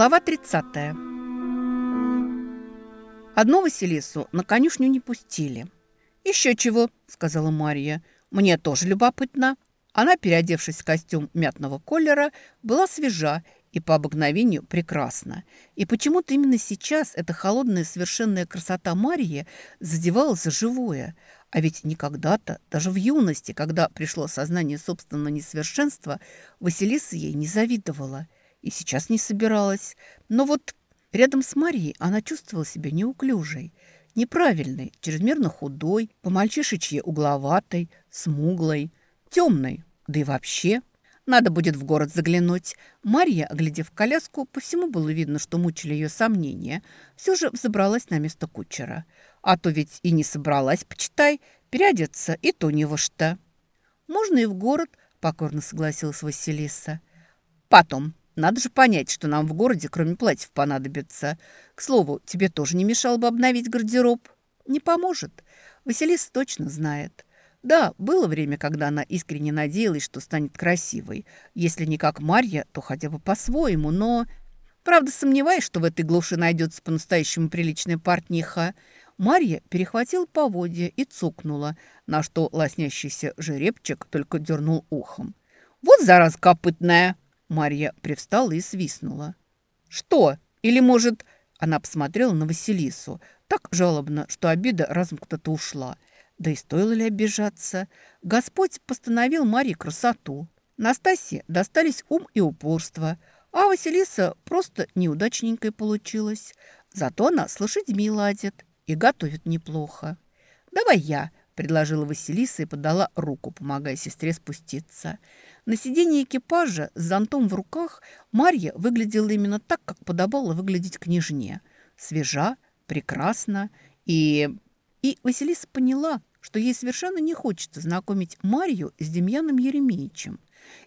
Глава 30. Одну Василису на конюшню не пустили. «Еще чего», — сказала Марья. «Мне тоже любопытно». Она, переодевшись в костюм мятного колера, была свежа и по обыкновению прекрасна. И почему-то именно сейчас эта холодная совершенная красота Марьи задевала за живое. А ведь никогда-то, даже в юности, когда пришло сознание собственного несовершенства, Василиса ей не завидовала – и сейчас не собиралась. Но вот рядом с Марьей она чувствовала себя неуклюжей, неправильной, чрезмерно худой, по-мальчишечье угловатой, смуглой, темной, да и вообще. Надо будет в город заглянуть. Марья, оглядев коляску, по всему было видно, что мучили ее сомнения, все же взобралась на место кучера. А то ведь и не собралась, почитай, переодеться, и то не во что. «Можно и в город», — покорно согласилась Василиса. «Потом», надо же понять, что нам в городе кроме платьев понадобится. К слову, тебе тоже не мешало бы обновить гардероб. Не поможет. Василиса точно знает. Да, было время, когда она искренне надеялась, что станет красивой. Если не как Марья, то хотя бы по-своему, но... Правда, сомневаюсь, что в этой глуши найдется по-настоящему приличная портниха. Марья перехватила поводья и цукнула, на что лоснящийся жеребчик только дернул ухом. «Вот зараз копытная!» Марья привстала и свистнула. «Что? Или, может...» Она посмотрела на Василису. Так жалобно, что обида разом куда-то ушла. Да и стоило ли обижаться? Господь постановил Марье красоту. Настасье достались ум и упорство, а Василиса просто неудачненькой получилась. Зато она с лошадьми ладит и готовит неплохо. «Давай я», – предложила Василиса и подала руку, помогая сестре спуститься. На сиденье экипажа с зонтом в руках Марья выглядела именно так, как подобало выглядеть княжне. Свежа, прекрасна и... И Василиса поняла, что ей совершенно не хочется знакомить Марью с Демьяном Еремеевичем.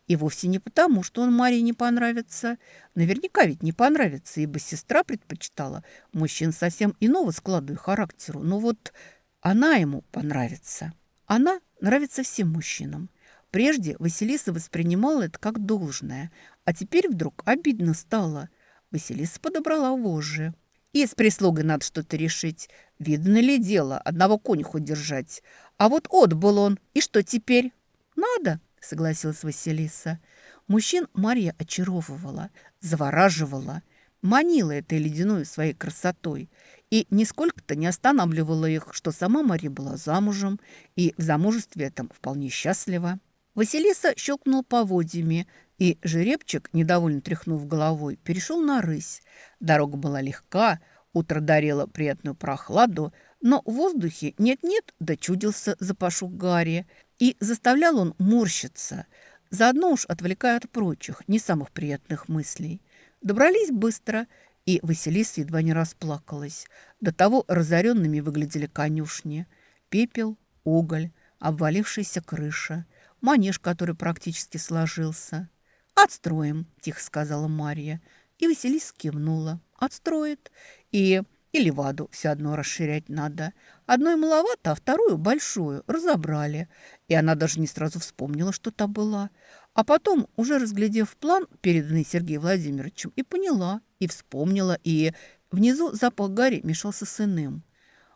И вовсе не потому, что он Марии не понравится. Наверняка ведь не понравится, ибо сестра предпочитала мужчин совсем иного склада и характеру. Но вот она ему понравится. Она нравится всем мужчинам. Прежде Василиса воспринимала это как должное, а теперь вдруг обидно стало. Василиса подобрала вожжи. И с прислугой надо что-то решить. Видно ли дело, одного конюху держать. А вот отбыл он, и что теперь? Надо, согласилась Василиса. Мужчин Марья очаровывала, завораживала, манила этой ледяной своей красотой и нисколько-то не останавливала их, что сама Марья была замужем и в замужестве этом вполне счастлива. Василиса щелкнул поводьями, и жеребчик, недовольно тряхнув головой, перешел на рысь. Дорога была легка, утро дарило приятную прохладу, но в воздухе нет-нет, да чудился запашок Гарри, и заставлял он морщиться, заодно уж отвлекая от прочих, не самых приятных мыслей. Добрались быстро, и Василиса едва не расплакалась. До того разоренными выглядели конюшни. Пепел, уголь, обвалившаяся крыша – манеж, который практически сложился. «Отстроим», – тихо сказала Марья. И Василиса кивнула. «Отстроит. И, и Леваду все одно расширять надо. Одной маловато, а вторую большую разобрали. И она даже не сразу вспомнила, что та была. А потом, уже разглядев план, переданный Сергеем Владимировичем, и поняла, и вспомнила, и внизу запах гари мешался с иным.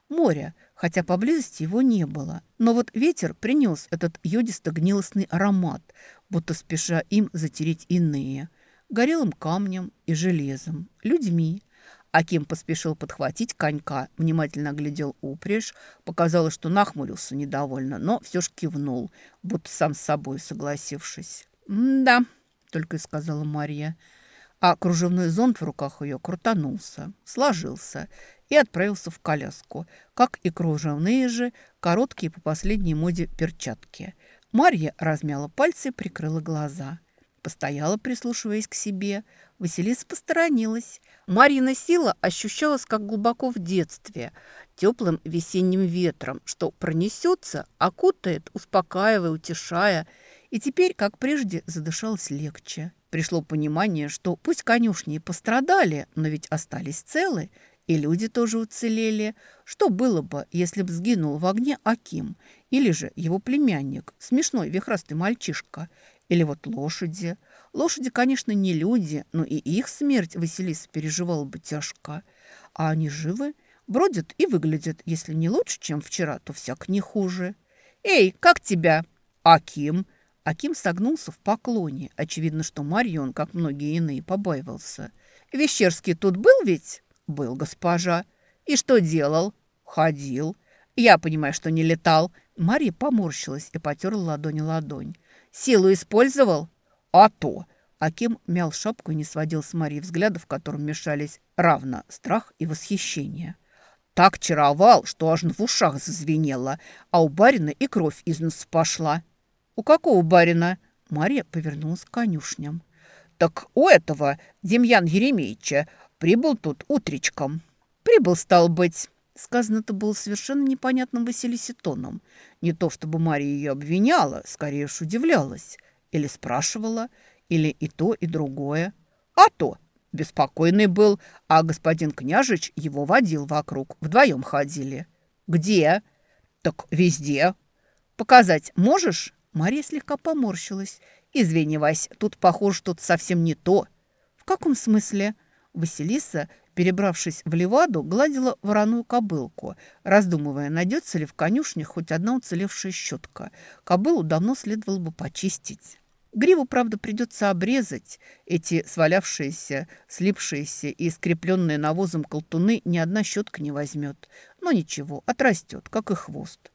Море – хотя поблизости его не было. Но вот ветер принес этот йодисто-гнилостный аромат, будто спеша им затереть иные. Горелым камнем и железом, людьми. Аким поспешил подхватить конька, внимательно глядел упряжь, показалось, что нахмурился недовольно, но все ж кивнул, будто сам с собой согласившись. «Да», — только и сказала Марья, а кружевной зонт в руках ее крутанулся, сложился и отправился в коляску, как и кружевные же, короткие по последней моде перчатки. Марья размяла пальцы и прикрыла глаза. Постояла, прислушиваясь к себе. Василиса посторонилась. Марьина сила ощущалась, как глубоко в детстве, теплым весенним ветром, что пронесется, окутает, успокаивая, утешая. И теперь, как прежде, задышалось легче. Пришло понимание, что пусть конюшни и пострадали, но ведь остались целы, и люди тоже уцелели. Что было бы, если бы сгинул в огне Аким? Или же его племянник, смешной вихрастый мальчишка? Или вот лошади? Лошади, конечно, не люди, но и их смерть Василиса переживала бы тяжко. А они живы, бродят и выглядят, если не лучше, чем вчера, то всяк не хуже. «Эй, как тебя?» «Аким?» Аким согнулся в поклоне. Очевидно, что Марьон, как многие иные, побаивался. «Вещерский тут был ведь?» «Был, госпожа». «И что делал?» «Ходил». «Я понимаю, что не летал». Марья поморщилась и потерла ладонь ладонь. «Силу использовал?» «А то!» Аким мял шапку и не сводил с Марьи взглядов, в котором мешались равно страх и восхищение. Так чаровал, что аж в ушах зазвенело, а у барина и кровь из носа пошла. «У какого барина?» Марья повернулась к конюшням. «Так у этого, Демьян Еремеевича, прибыл тут утречком». «Прибыл, стал быть». Сказано-то было совершенно непонятным Василисе тоном. Не то чтобы Мария ее обвиняла, скорее уж удивлялась. Или спрашивала, или и то, и другое. А то беспокойный был, а господин княжич его водил вокруг. Вдвоем ходили. «Где?» «Так везде». «Показать можешь?» Мария слегка поморщилась. «Извини, Вась, тут, похоже, что-то совсем не то». «В каком смысле?» Василиса, перебравшись в Леваду, гладила вороную кобылку, раздумывая, найдется ли в конюшне хоть одна уцелевшая щетка. Кобылу давно следовало бы почистить. Гриву, правда, придется обрезать. Эти свалявшиеся, слипшиеся и скрепленные навозом колтуны ни одна щетка не возьмет. Но ничего, отрастет, как и хвост.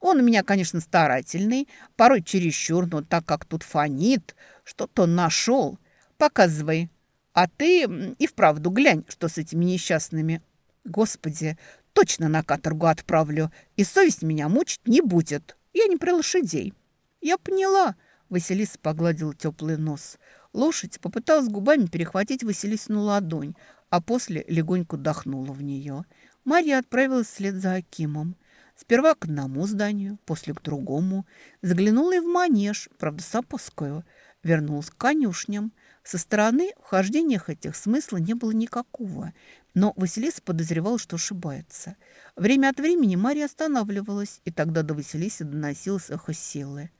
Он у меня, конечно, старательный, порой чересчур, но так как тут фонит, что-то нашел. Показывай. А ты и вправду глянь, что с этими несчастными. Господи, точно на каторгу отправлю, и совесть меня мучить не будет. Я не про лошадей. Я поняла, Василиса погладила теплый нос. Лошадь попыталась губами перехватить Василисину ладонь, а после легонько дохнула в нее. Марья отправилась вслед за Акимом. Сперва к одному зданию, после к другому. Заглянула и в манеж, правда, с опускою. Вернулась к конюшням. Со стороны в хождениях этих смысла не было никакого, но Василиса подозревала, что ошибается. Время от времени Марья останавливалась, и тогда до Василисы доносилось эхо силы.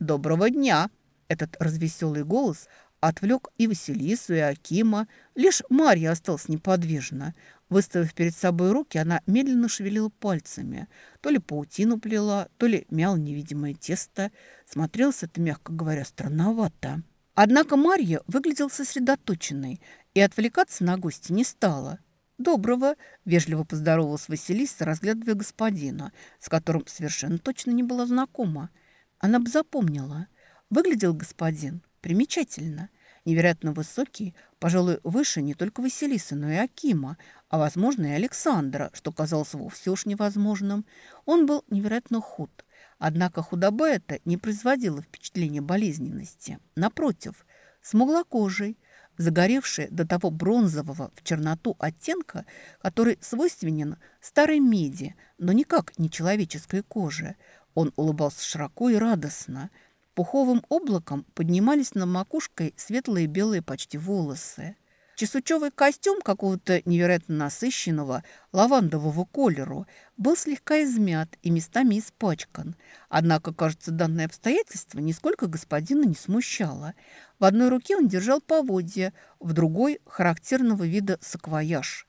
«Доброго дня!» Этот развеселый голос отвлек и Василису, и Акима. Лишь Марья осталась неподвижна. Выставив перед собой руки, она медленно шевелила пальцами. То ли паутину плела, то ли мяла невидимое тесто. Смотрелось это, мягко говоря, странновато. Однако Марья выглядела сосредоточенной и отвлекаться на гостя не стала. «Доброго!» – вежливо поздоровалась Василиса, разглядывая господина, с которым совершенно точно не была знакома. Она бы запомнила. Выглядел господин примечательно. Невероятно высокий, пожалуй, выше не только Василисы, но и Акима, а, возможно, и Александра, что казалось вовсе уж невозможным. Он был невероятно худ. Однако худоба эта не производила впечатления болезненности. Напротив, смуглокожий, загоревший до того бронзового в черноту оттенка, который свойственен старой меди, но никак не человеческой коже – он улыбался широко и радостно. Пуховым облаком поднимались над макушкой светлые белые почти волосы. Чесучевый костюм какого-то невероятно насыщенного лавандового колеру был слегка измят и местами испачкан. Однако, кажется, данное обстоятельство нисколько господина не смущало. В одной руке он держал поводья, в другой – характерного вида саквояж.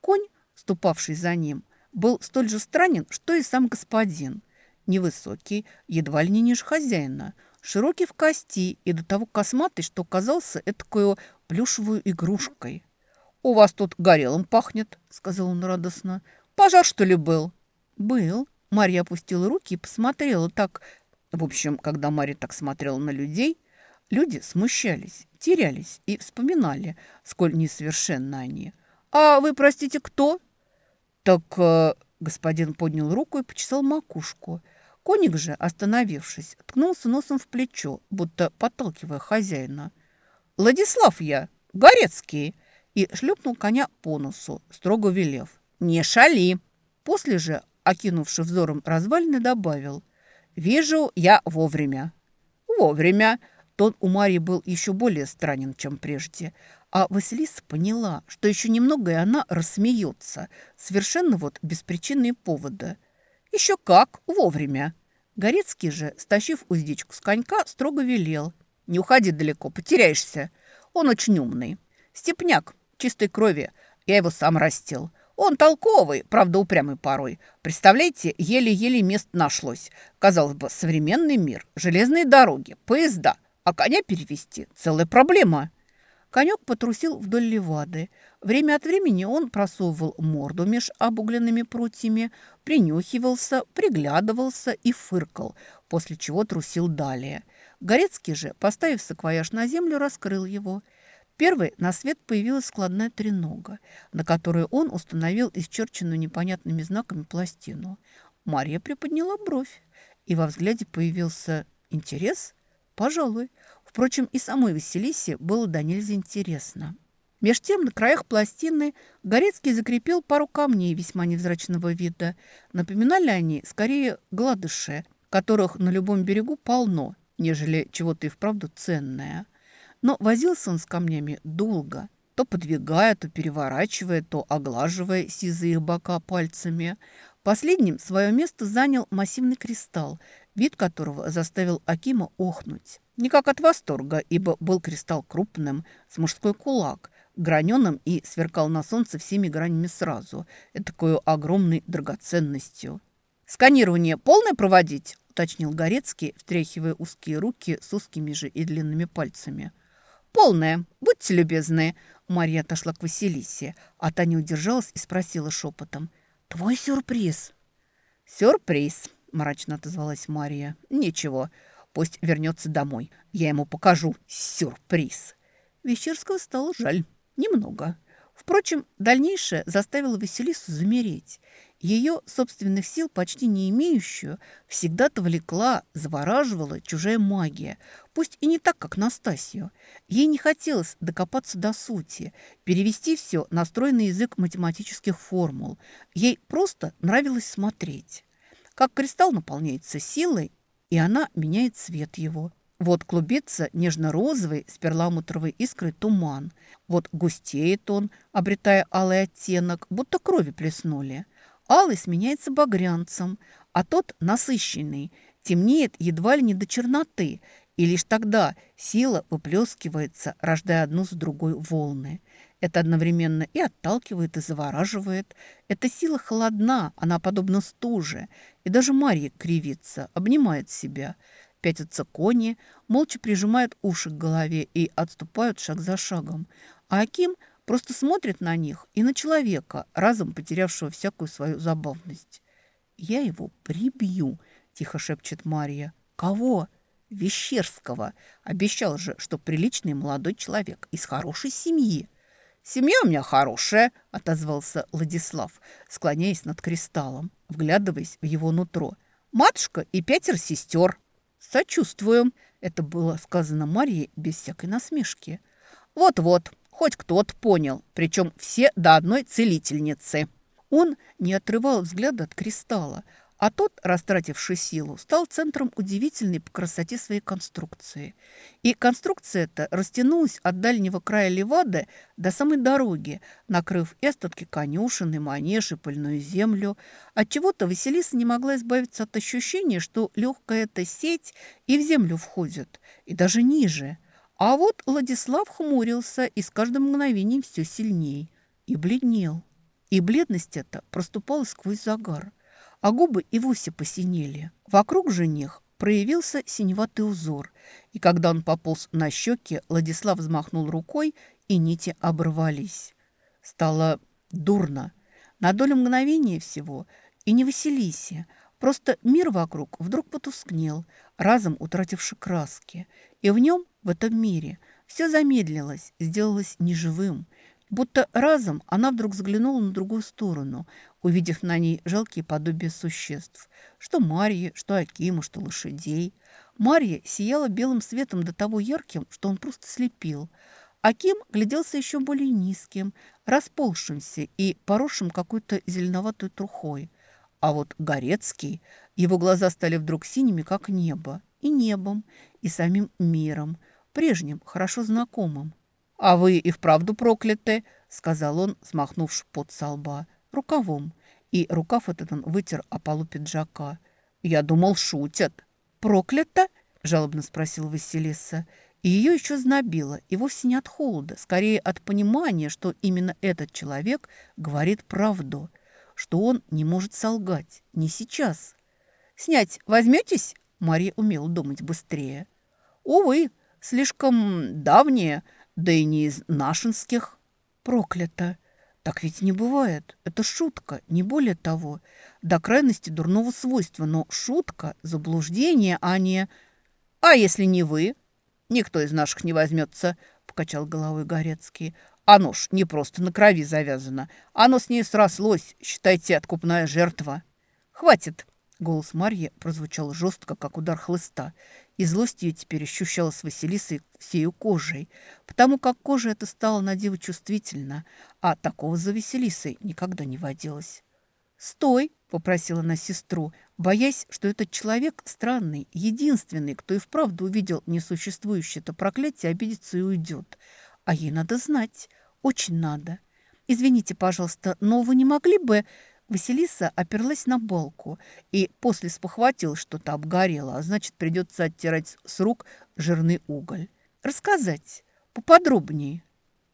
Конь, ступавший за ним, был столь же странен, что и сам господин – Невысокий, едва ли не ниже хозяина, широкий в кости и до того косматый, что казался этакою плюшевую игрушкой. «У вас тут горелым пахнет», — сказал он радостно. «Пожар, что ли, был?» «Был». Марья опустила руки и посмотрела так... В общем, когда Марья так смотрела на людей, люди смущались, терялись и вспоминали, сколь несовершенны они. «А вы, простите, кто?» «Так...» э, Господин поднял руку и почесал макушку — Коник же, остановившись, ткнулся носом в плечо, будто подталкивая хозяина. «Владислав я, Горецкий!» и шлепнул коня по носу, строго велев. «Не шали!» После же, окинувши взором развалины, добавил. «Вижу я вовремя». «Вовремя!» Тон у Марии был еще более странен, чем прежде. А Василиса поняла, что еще немного, и она рассмеется. Совершенно вот без причины повода. «Еще как! Вовремя!» Горецкий же, стащив уздечку с конька, строго велел. Не уходи далеко, потеряешься. Он очень умный. Степняк, чистой крови. Я его сам растил. Он толковый, правда, упрямый порой. Представляете, еле-еле мест нашлось. Казалось бы, современный мир, железные дороги, поезда. А коня перевести – целая проблема. Конек потрусил вдоль левады. Время от времени он просовывал морду меж обугленными прутьями, принюхивался, приглядывался и фыркал, после чего трусил далее. Горецкий же, поставив саквояж на землю, раскрыл его – Первой на свет появилась складная тренога, на которую он установил исчерченную непонятными знаками пластину. Мария приподняла бровь, и во взгляде появился интерес. Пожалуй. Впрочем, и самой Василисе было до нельзя интересно. Меж тем на краях пластины Горецкий закрепил пару камней весьма невзрачного вида. Напоминали они скорее гладыши, которых на любом берегу полно, нежели чего-то и вправду ценное – но возился он с камнями долго, то подвигая, то переворачивая, то оглаживая сизые бока пальцами. Последним свое место занял массивный кристалл, вид которого заставил Акима охнуть. Не как от восторга, ибо был кристалл крупным, с мужской кулак, граненым и сверкал на солнце всеми гранями сразу, такой огромной драгоценностью. «Сканирование полное проводить?» – уточнил Горецкий, втряхивая узкие руки с узкими же и длинными пальцами – «Полная. Будьте любезны». Марья отошла к Василисе, а та не удержалась и спросила шепотом. «Твой сюрприз?» «Сюрприз», – мрачно отозвалась Мария. «Ничего, пусть вернется домой. Я ему покажу сюрприз». Вещерского стало жаль. Немного. Впрочем, дальнейшее заставило Василису замереть. Ее собственных сил почти не имеющую всегда-то влекла, завораживала чужая магия, пусть и не так, как Настасью. Ей не хотелось докопаться до сути, перевести все на стройный язык математических формул. Ей просто нравилось смотреть. Как кристалл наполняется силой, и она меняет цвет его. Вот клубится нежно-розовый с перламутровой искрой туман. Вот густеет он, обретая алый оттенок, будто крови плеснули – Алый сменяется багрянцем, а тот насыщенный, темнеет едва ли не до черноты, и лишь тогда сила выплескивается, рождая одну за другой волны. Это одновременно и отталкивает, и завораживает. Эта сила холодна, она подобна стуже, и даже Марья кривится, обнимает себя. Пятятся кони, молча прижимают уши к голове и отступают шаг за шагом. А Аким – Просто смотрит на них и на человека, разом потерявшего всякую свою забавность. «Я его прибью», – тихо шепчет Мария. «Кого?» «Вещерского. Обещал же, что приличный молодой человек из хорошей семьи». «Семья у меня хорошая», – отозвался Владислав, склоняясь над кристаллом, вглядываясь в его нутро. «Матушка и пятеро сестер». «Сочувствуем», – это было сказано Марье без всякой насмешки. «Вот-вот, Хоть кто-то понял, причем все до одной целительницы. Он не отрывал взгляда от кристалла, а тот, растративший силу, стал центром удивительной по красоте своей конструкции. И конструкция эта растянулась от дальнего края Левады до самой дороги, накрыв и остатки конюшен, и манеж, и пыльную землю. Отчего-то Василиса не могла избавиться от ощущения, что легкая эта сеть и в землю входит, и даже ниже – а вот Владислав хмурился и с каждым мгновением все сильней. И бледнел. И бледность эта проступала сквозь загар. А губы и вовсе посинели. Вокруг же них проявился синеватый узор. И когда он пополз на щеки, Владислав взмахнул рукой, и нити оборвались. Стало дурно. На долю мгновения всего. И не Василисе. Просто мир вокруг вдруг потускнел, разом утративши краски. И в нем в этом мире. Все замедлилось, сделалось неживым. Будто разом она вдруг взглянула на другую сторону, увидев на ней жалкие подобия существ. Что Марьи, что Акиму, что лошадей. Марья сияла белым светом до того ярким, что он просто слепил. Аким гляделся еще более низким, расползшимся и поросшим какой-то зеленоватой трухой. А вот Горецкий, его глаза стали вдруг синими, как небо, и небом, и самим миром – прежним, хорошо знакомым. «А вы и вправду прокляты», — сказал он, смахнувши под со лба, рукавом. И рукав этот он вытер о полу пиджака. «Я думал, шутят». «Проклято?» — жалобно спросил Василиса. И ее еще знобило, и вовсе не от холода, скорее от понимания, что именно этот человек говорит правду, что он не может солгать, не сейчас. «Снять возьметесь?» Мария умела думать быстрее. «Увы, слишком давние, да и не из нашинских». «Проклято! Так ведь не бывает. Это шутка, не более того. До крайности дурного свойства, но шутка, заблуждение, а не... А если не вы? Никто из наших не возьмется, покачал головой Горецкий. Оно ж не просто на крови завязано. Оно с ней срослось, считайте, откупная жертва. Хватит, Голос Марьи прозвучал жестко, как удар хлыста, и злость ее теперь ощущалась Василисой всею кожей, потому как кожа эта стала на деву чувствительна, а такого за Василисой никогда не водилось. «Стой!» – попросила она сестру, боясь, что этот человек странный, единственный, кто и вправду увидел несуществующее-то проклятие, обидится и уйдет. А ей надо знать, очень надо. «Извините, пожалуйста, но вы не могли бы...» Василиса оперлась на балку и после спохватил, что-то обгорело, а значит, придется оттирать с рук жирный уголь. Рассказать поподробнее.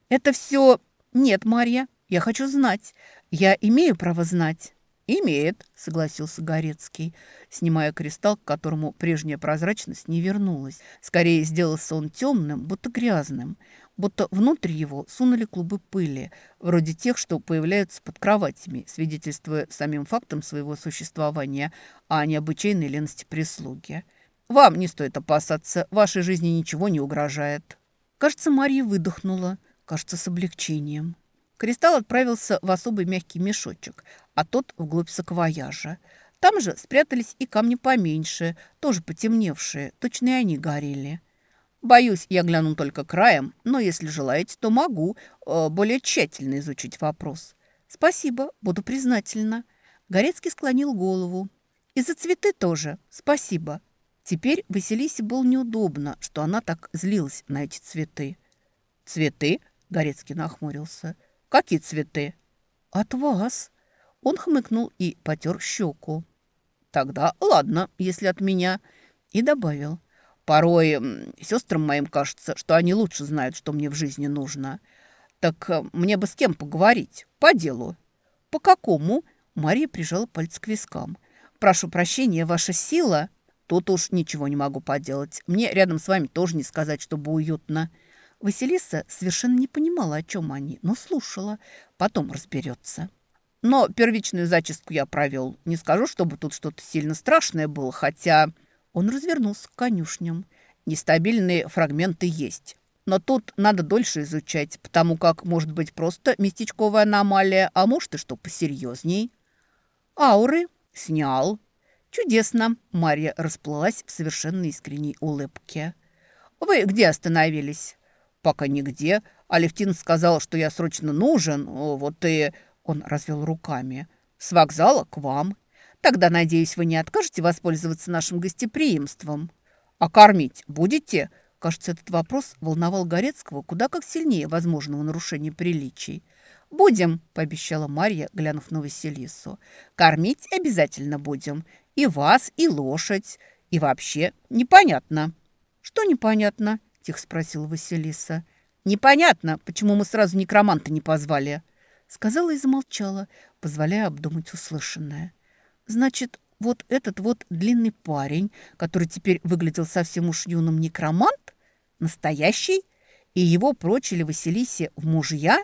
Это все... Нет, Марья, я хочу знать. Я имею право знать. «Имеет», — согласился Горецкий, снимая кристалл, к которому прежняя прозрачность не вернулась. Скорее сделался он темным, будто грязным будто внутрь его сунули клубы пыли, вроде тех, что появляются под кроватями, свидетельствуя самим фактом своего существования о необычайной лености прислуги. «Вам не стоит опасаться, вашей жизни ничего не угрожает». Кажется, Марья выдохнула, кажется, с облегчением. Кристалл отправился в особый мягкий мешочек, а тот вглубь саквояжа. Там же спрятались и камни поменьше, тоже потемневшие, точно и они горели. Боюсь, я гляну только краем, но если желаете, то могу э, более тщательно изучить вопрос. Спасибо, буду признательна. Горецкий склонил голову. И за цветы тоже. Спасибо. Теперь Василисе было неудобно, что она так злилась на эти цветы. «Цветы?» – Горецкий нахмурился. «Какие цветы?» «От вас». Он хмыкнул и потер щеку. «Тогда ладно, если от меня». И добавил. Порой сестрам моим кажется, что они лучше знают, что мне в жизни нужно. Так э, мне бы с кем поговорить? По делу. По какому? Мария прижала пальцы к вискам. Прошу прощения, ваша сила... Тут уж ничего не могу поделать. Мне рядом с вами тоже не сказать, чтобы уютно. Василиса совершенно не понимала, о чем они, но слушала. Потом разберется. Но первичную зачистку я провел. Не скажу, чтобы тут что-то сильно страшное было, хотя... Он развернулся к конюшням. Нестабильные фрагменты есть. Но тут надо дольше изучать, потому как может быть просто местечковая аномалия, а может и что посерьезней. Ауры снял. Чудесно. Марья расплылась в совершенно искренней улыбке. Вы где остановились? Пока нигде. Алевтин сказал, что я срочно нужен. Вот и... Он развел руками. С вокзала к вам. Тогда, надеюсь, вы не откажете воспользоваться нашим гостеприимством. А кормить будете? Кажется, этот вопрос волновал Горецкого куда как сильнее возможного нарушения приличий. «Будем», – пообещала Марья, глянув на Василису. «Кормить обязательно будем. И вас, и лошадь. И вообще непонятно». «Что непонятно?» – тихо спросила Василиса. «Непонятно, почему мы сразу некроманта не позвали», – сказала и замолчала, позволяя обдумать услышанное. Значит, вот этот вот длинный парень, который теперь выглядел совсем уж юным некромант, настоящий, и его прочили Василисе в мужья?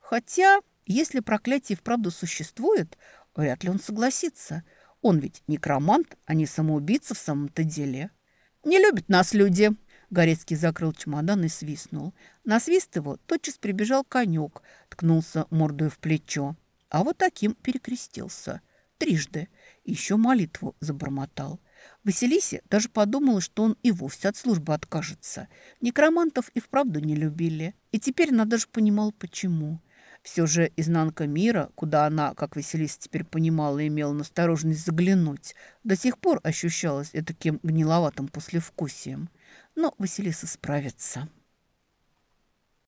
Хотя, если проклятие вправду существует, вряд ли он согласится. Он ведь некромант, а не самоубийца в самом-то деле. «Не любят нас люди!» Горецкий закрыл чемодан и свистнул. На свист его тотчас прибежал конек, ткнулся мордой в плечо. А вот таким перекрестился – трижды. Еще молитву забормотал. Василисе даже подумала, что он и вовсе от службы откажется. Некромантов и вправду не любили. И теперь она даже понимала, почему. Все же изнанка мира, куда она, как Василиса теперь понимала, имела настороженность заглянуть, до сих пор ощущалась таким гниловатым послевкусием. Но Василиса справится.